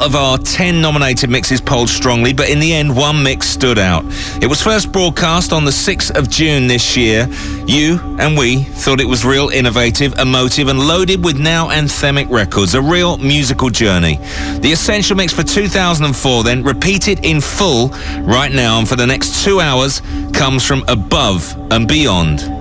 of our 10 nominated mixes polled strongly, but in the end, one mix stood out. It was first broadcast on the 6th of June this year. You and we thought it was real innovative, emotive, and loaded with now anthemic records, a real musical journey. The Essential Mix for 2004, then, repeated in full right now, and for the next two hours, comes from above and beyond.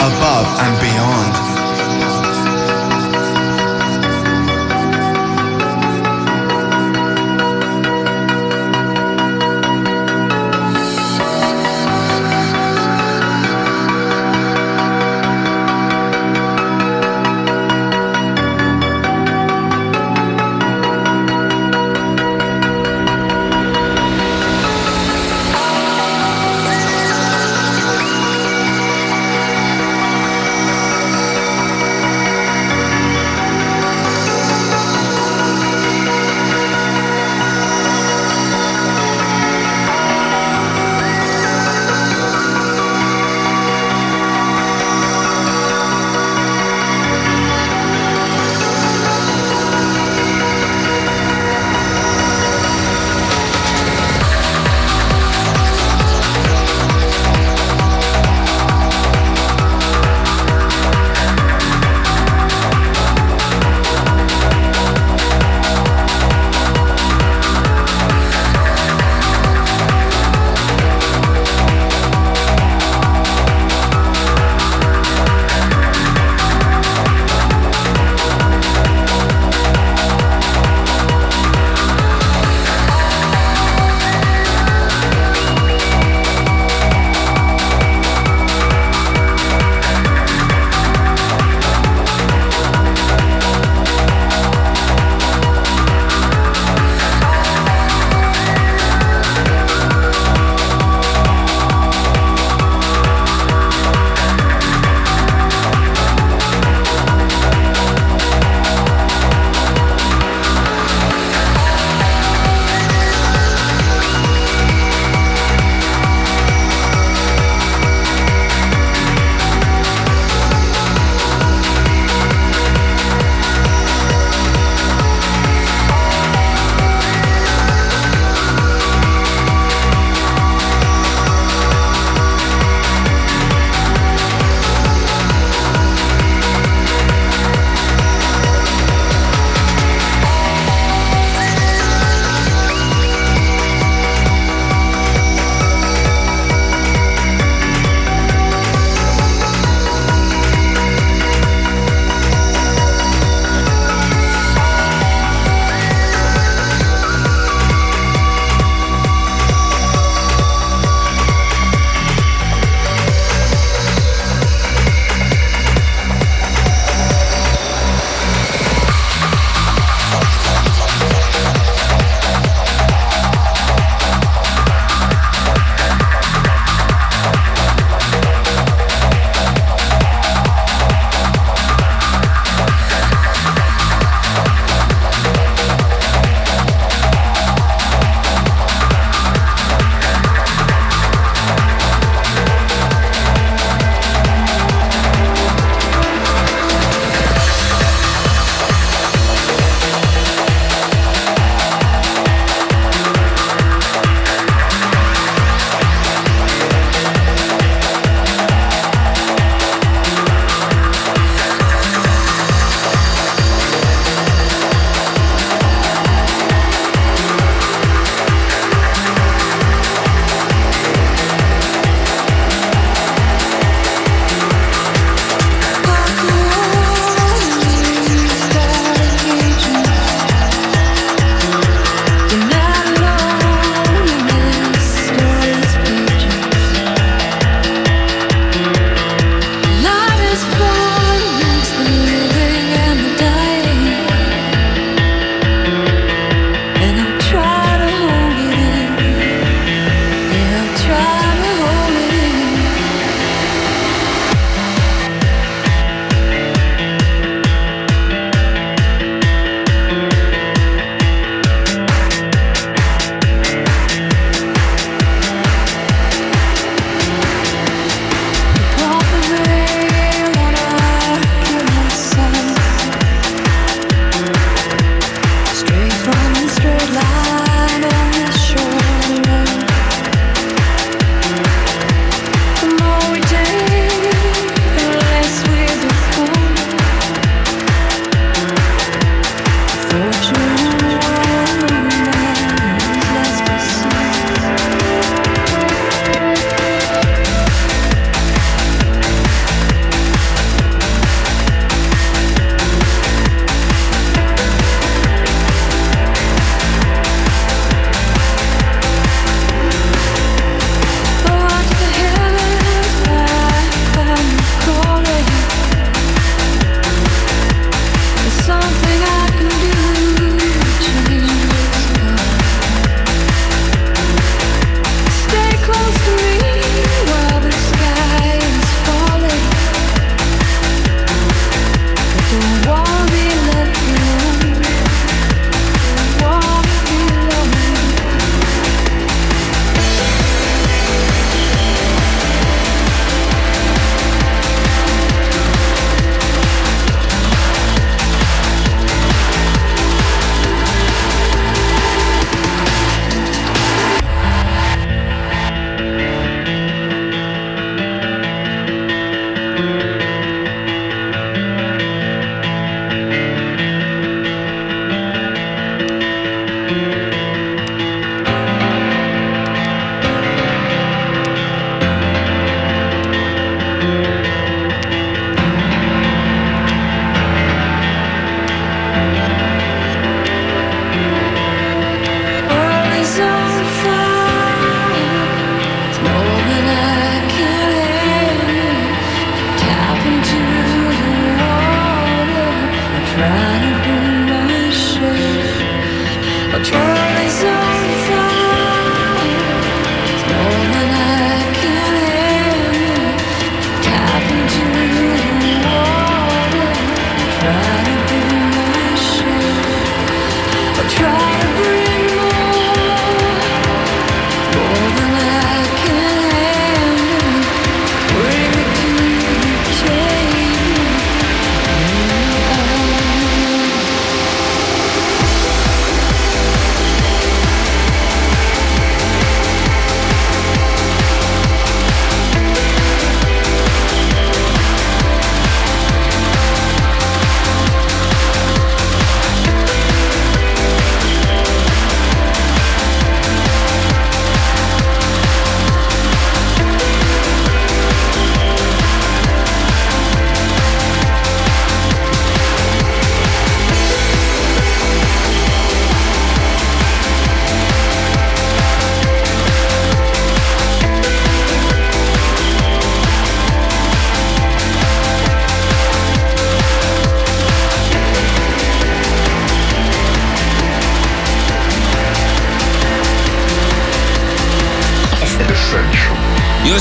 above and beyond.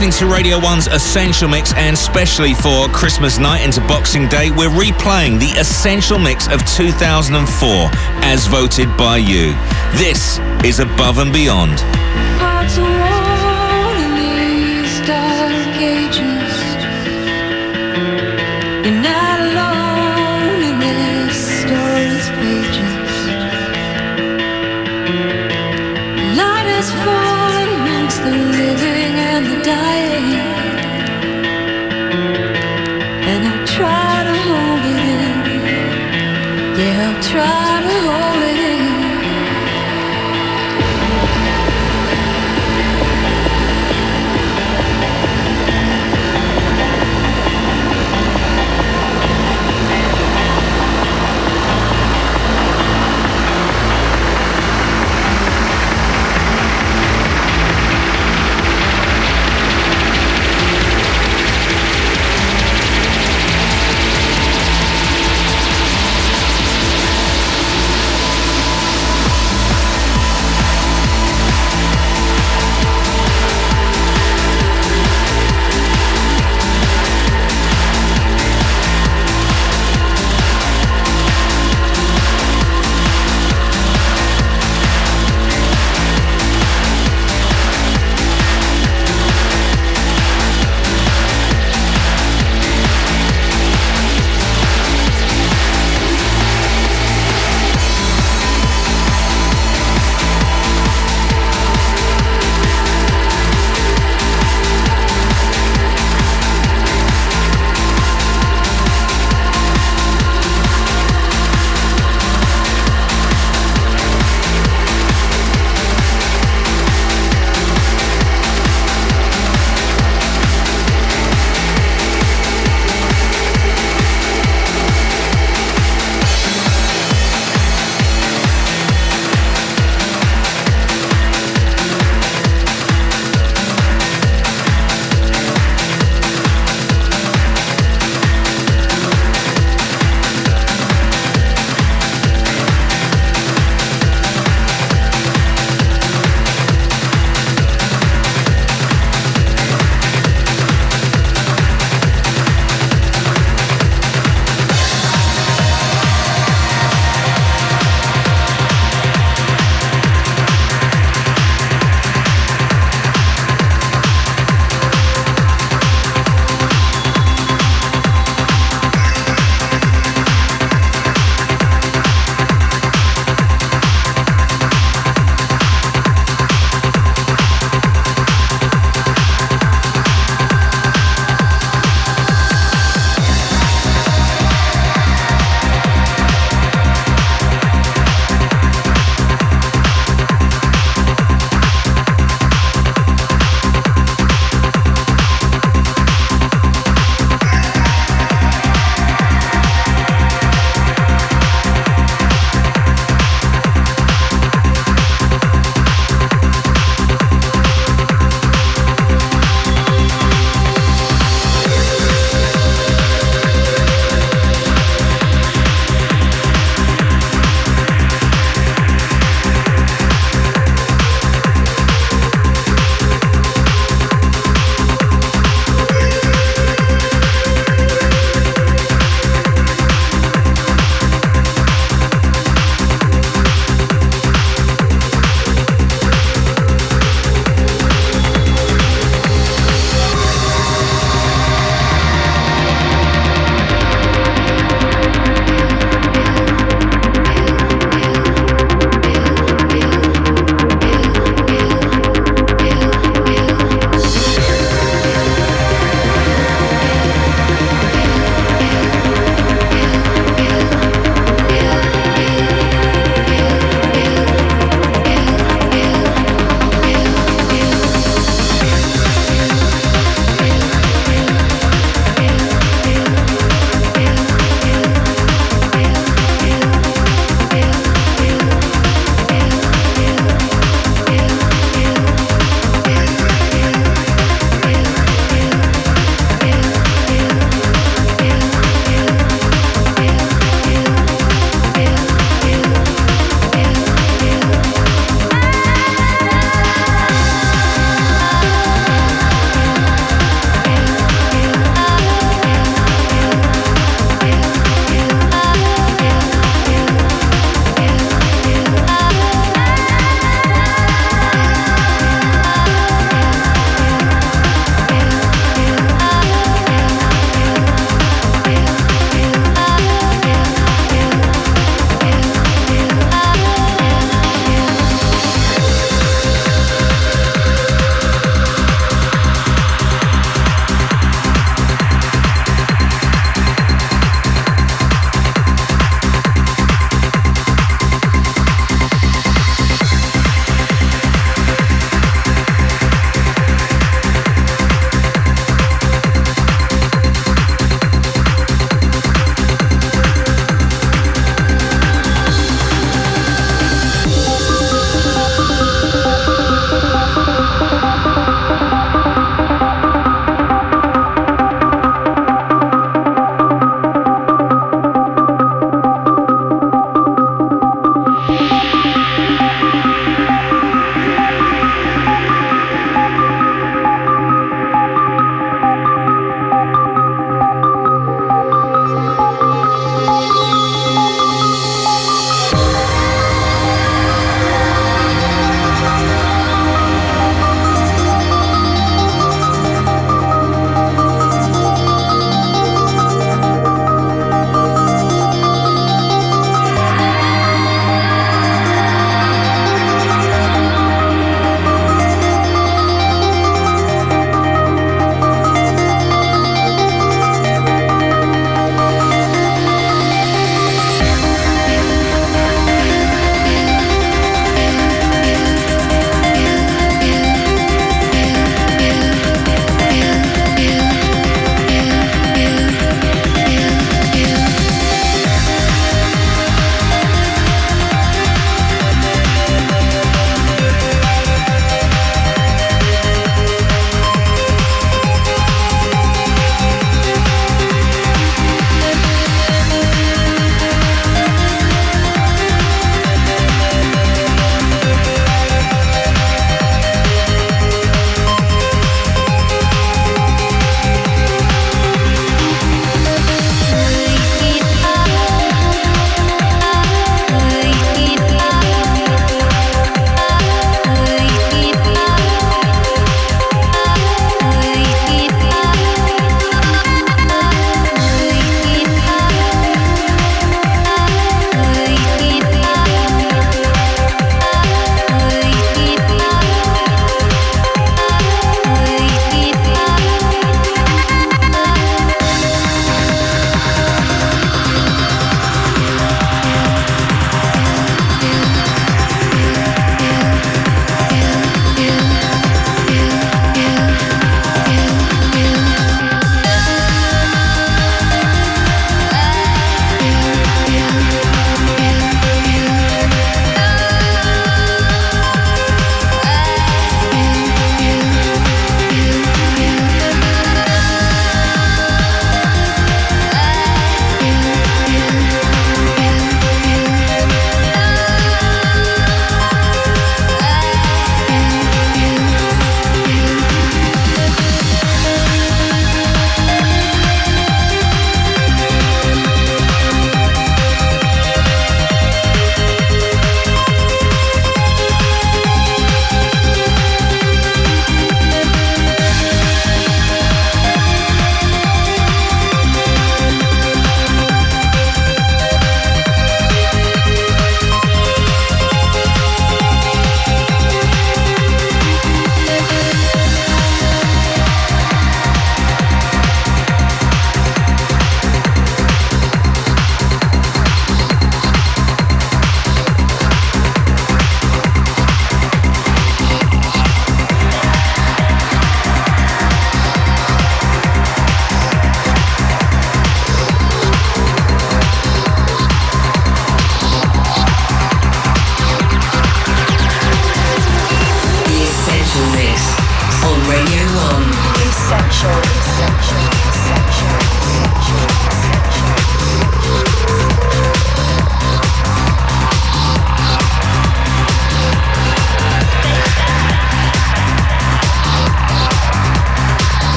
Listening to Radio 1's Essential Mix and specially for Christmas night into Boxing Day, we're replaying the Essential Mix of 2004 as voted by you. This is Above and Beyond.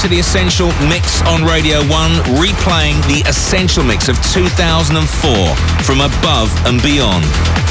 To The Essential Mix on Radio 1, replaying the Essential Mix of 2004 from above and beyond.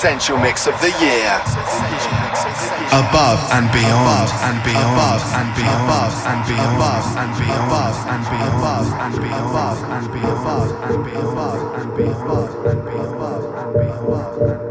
Essential. Mix of the year. Above and beyond and beyond and beyond and beyond and beyond and beyond and beyond and beyond and beyond and beyond and beyond and beyond and beyond You're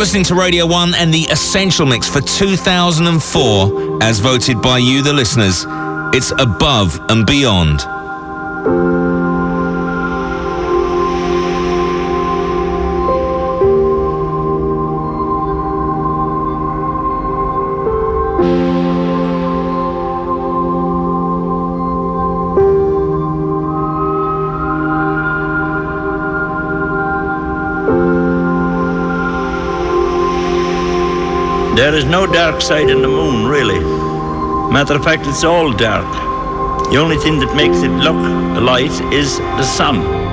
listening to Radio 1 and the Essential Mix for 2004, as voted by you, the listeners. It's above and beyond. There is no dark side in the moon, really. Matter of fact, it's all dark. The only thing that makes it look light is the sun.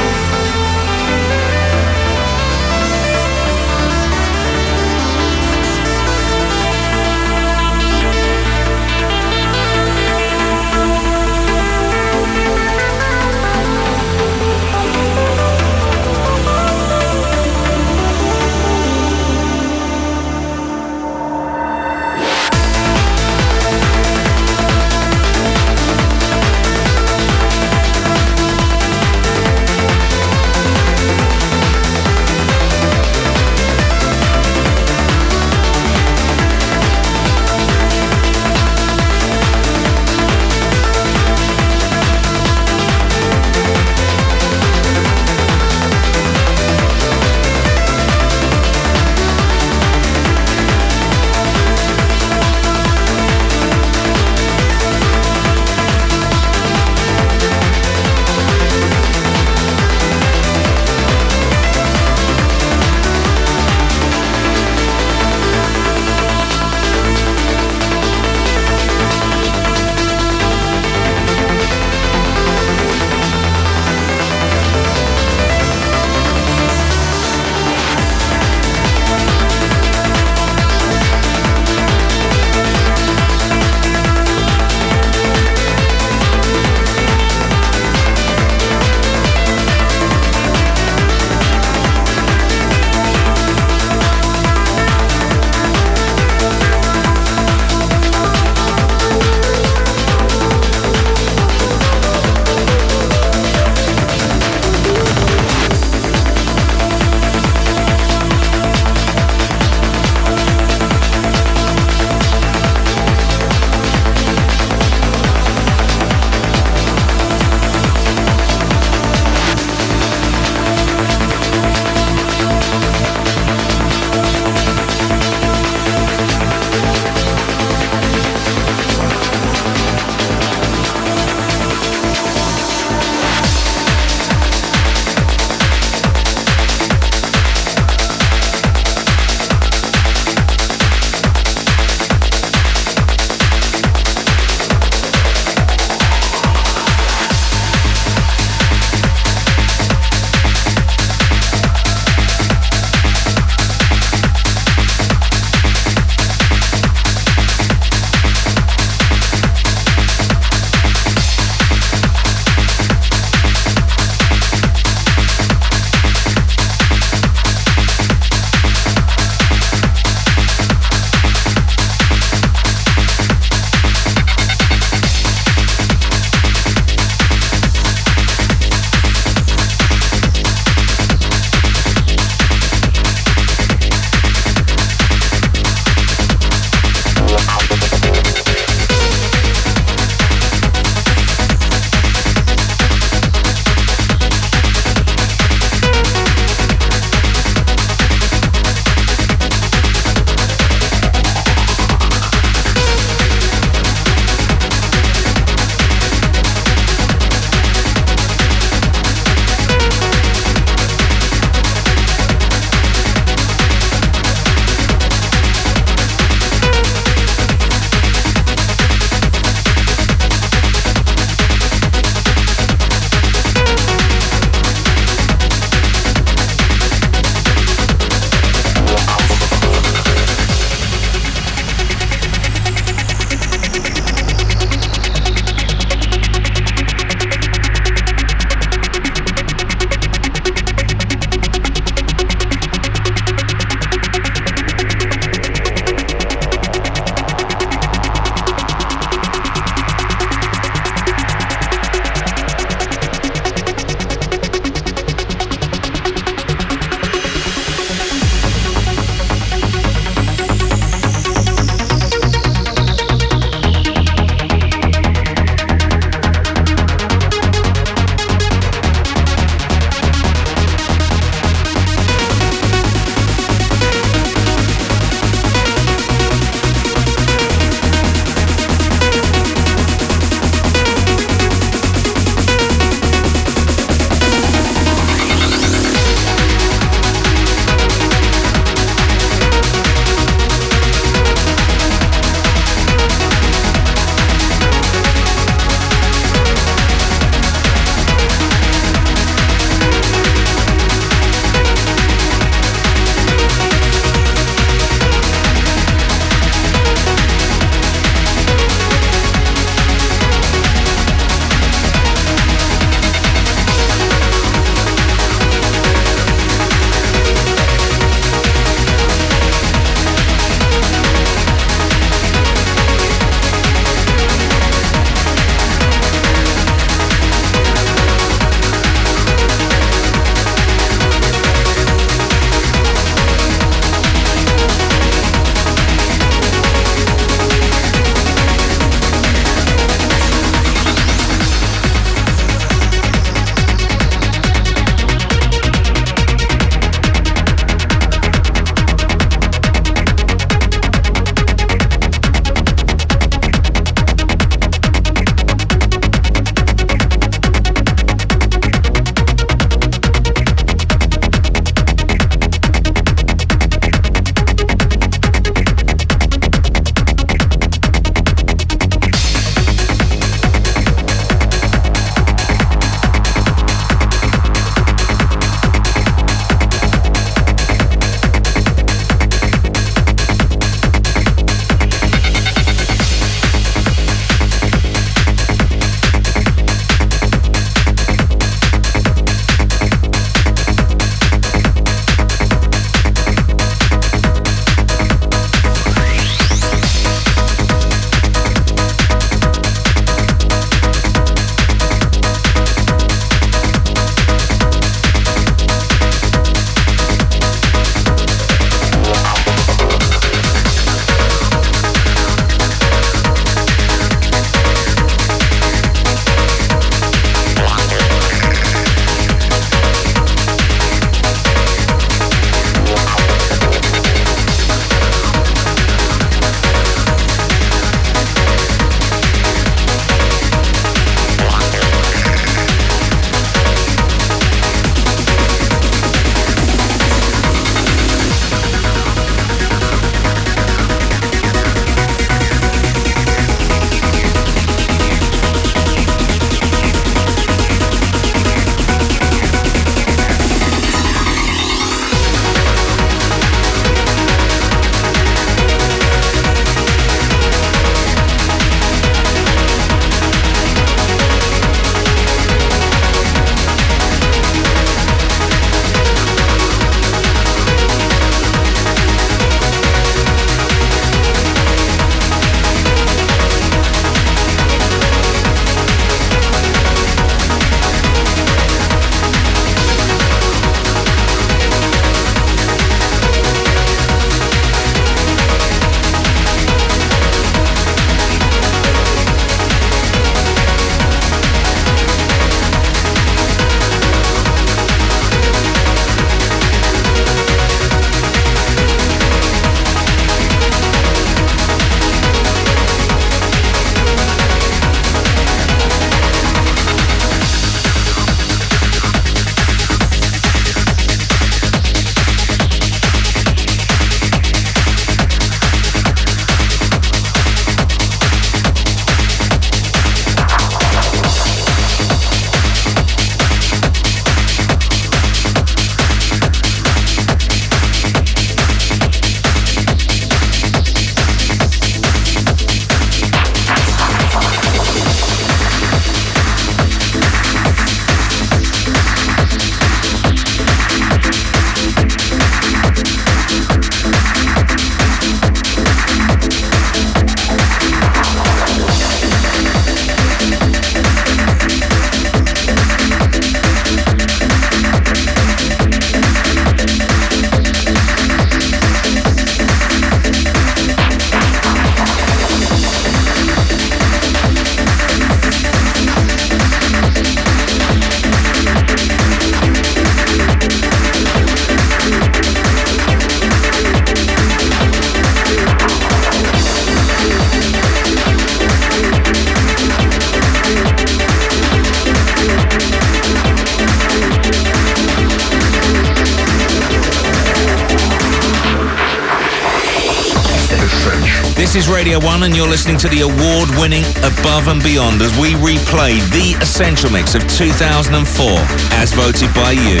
Is Radio 1 and you're listening to the award-winning Above and Beyond as we replay the Essential Mix of 2004 as voted by you.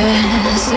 This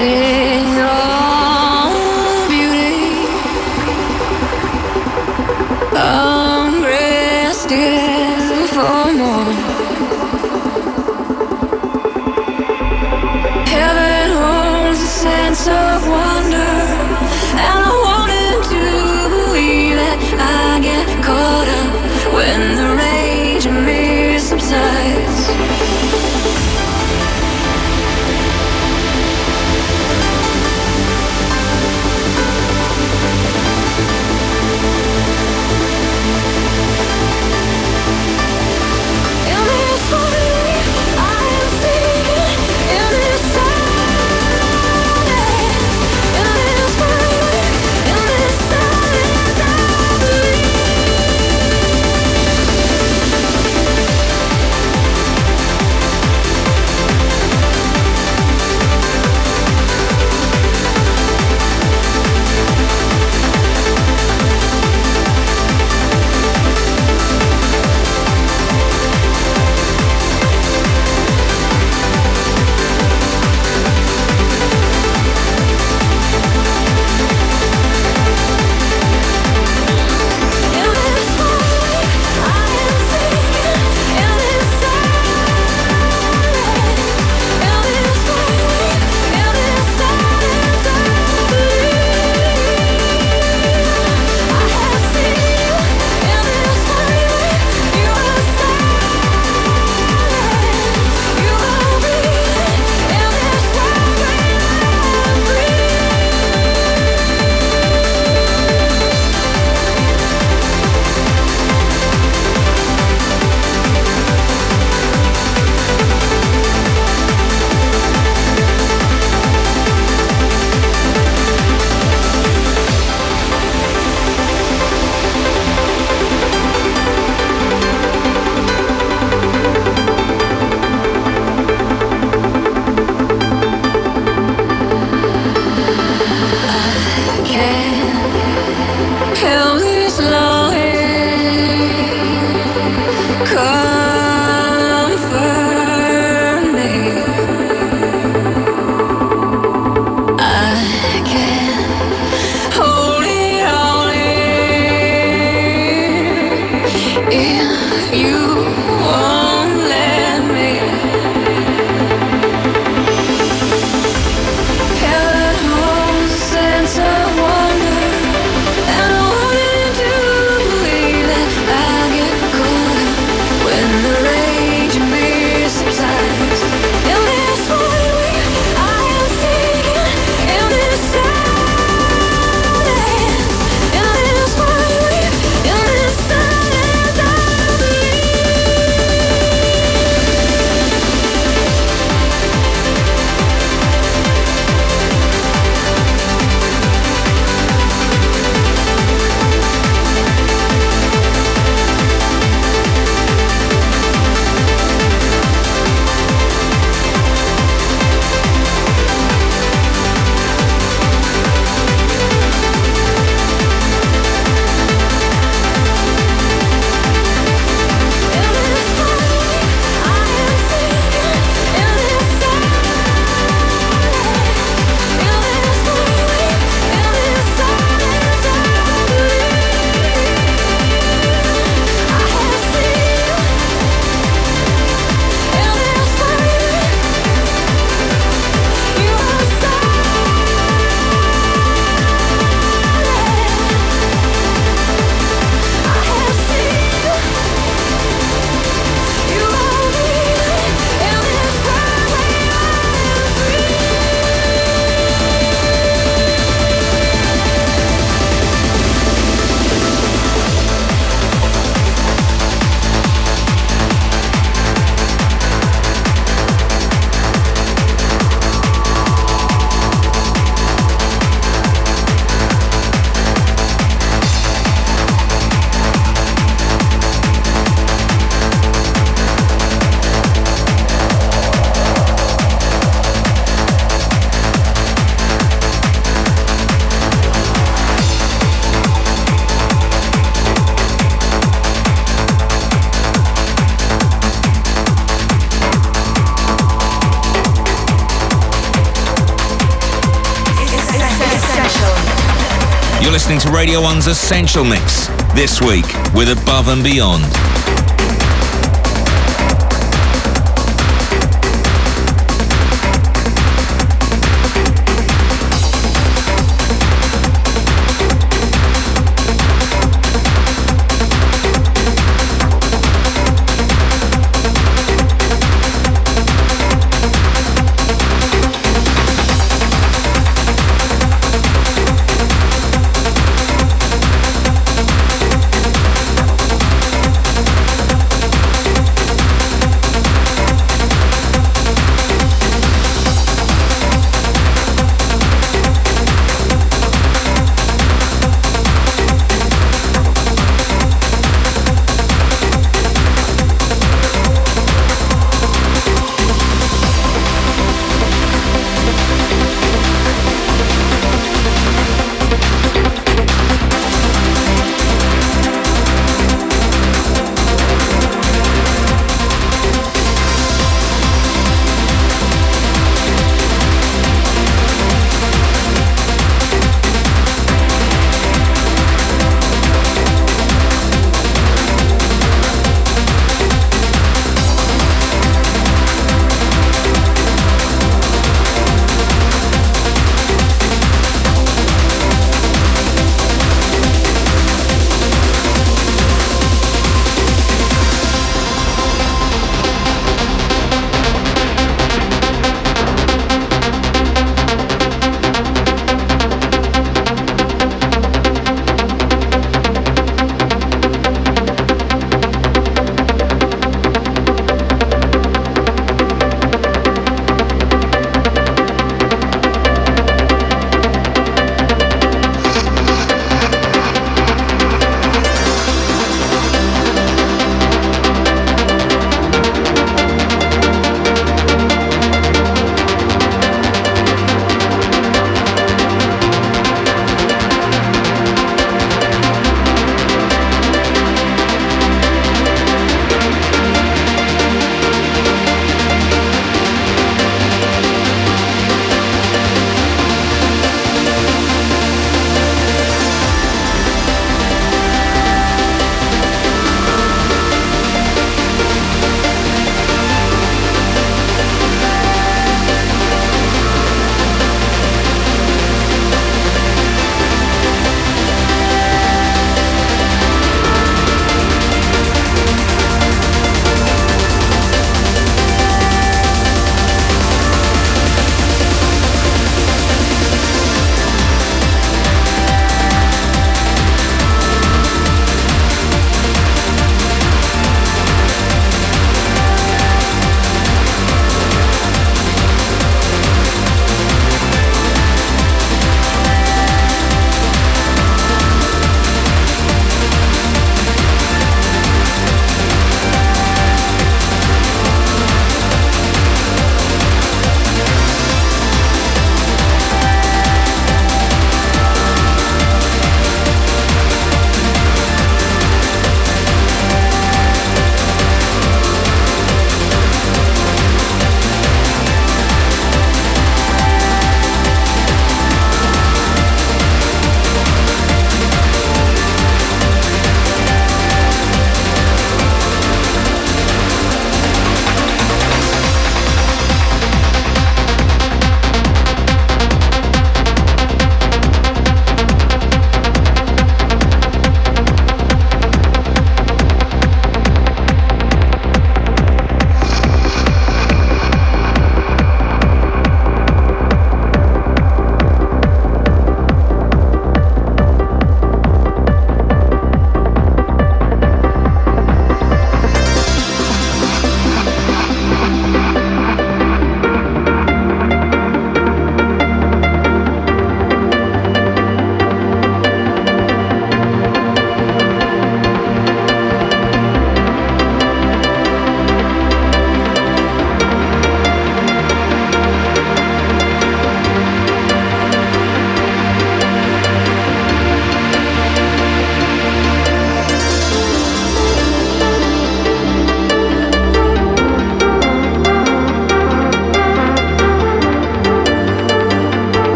Radio 1's Essential Mix this week with Above and Beyond.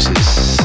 Guns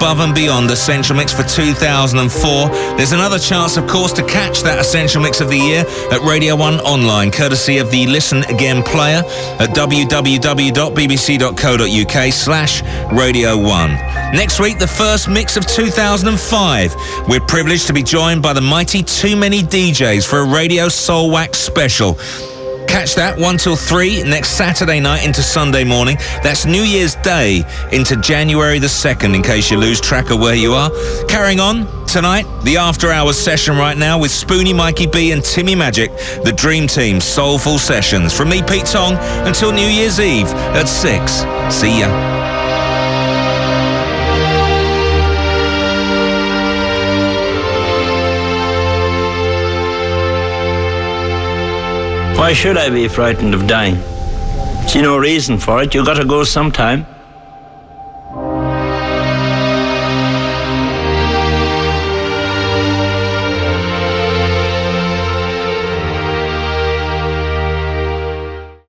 Above and Beyond Essential Mix for 2004. There's another chance, of course, to catch that Essential Mix of the Year at Radio 1 online, courtesy of the Listen Again player at www.bbc.co.uk slash Radio 1. Next week, the first mix of 2005. We're privileged to be joined by the mighty Too Many DJs for a Radio Soulwax special. Catch that 1 till 3 next Saturday night into Sunday morning. That's New Year's Day into January the 2nd, in case you lose track of where you are. Carrying on tonight, the after hours session right now with Spoony, Mikee B, and Timmi Magic, the Dream Team Soulful Sessions. From me, Pete Tong, until New Year's Eve at 6. See ya. Why should I be frightened of dying? See no reason for it. You gotta go sometime.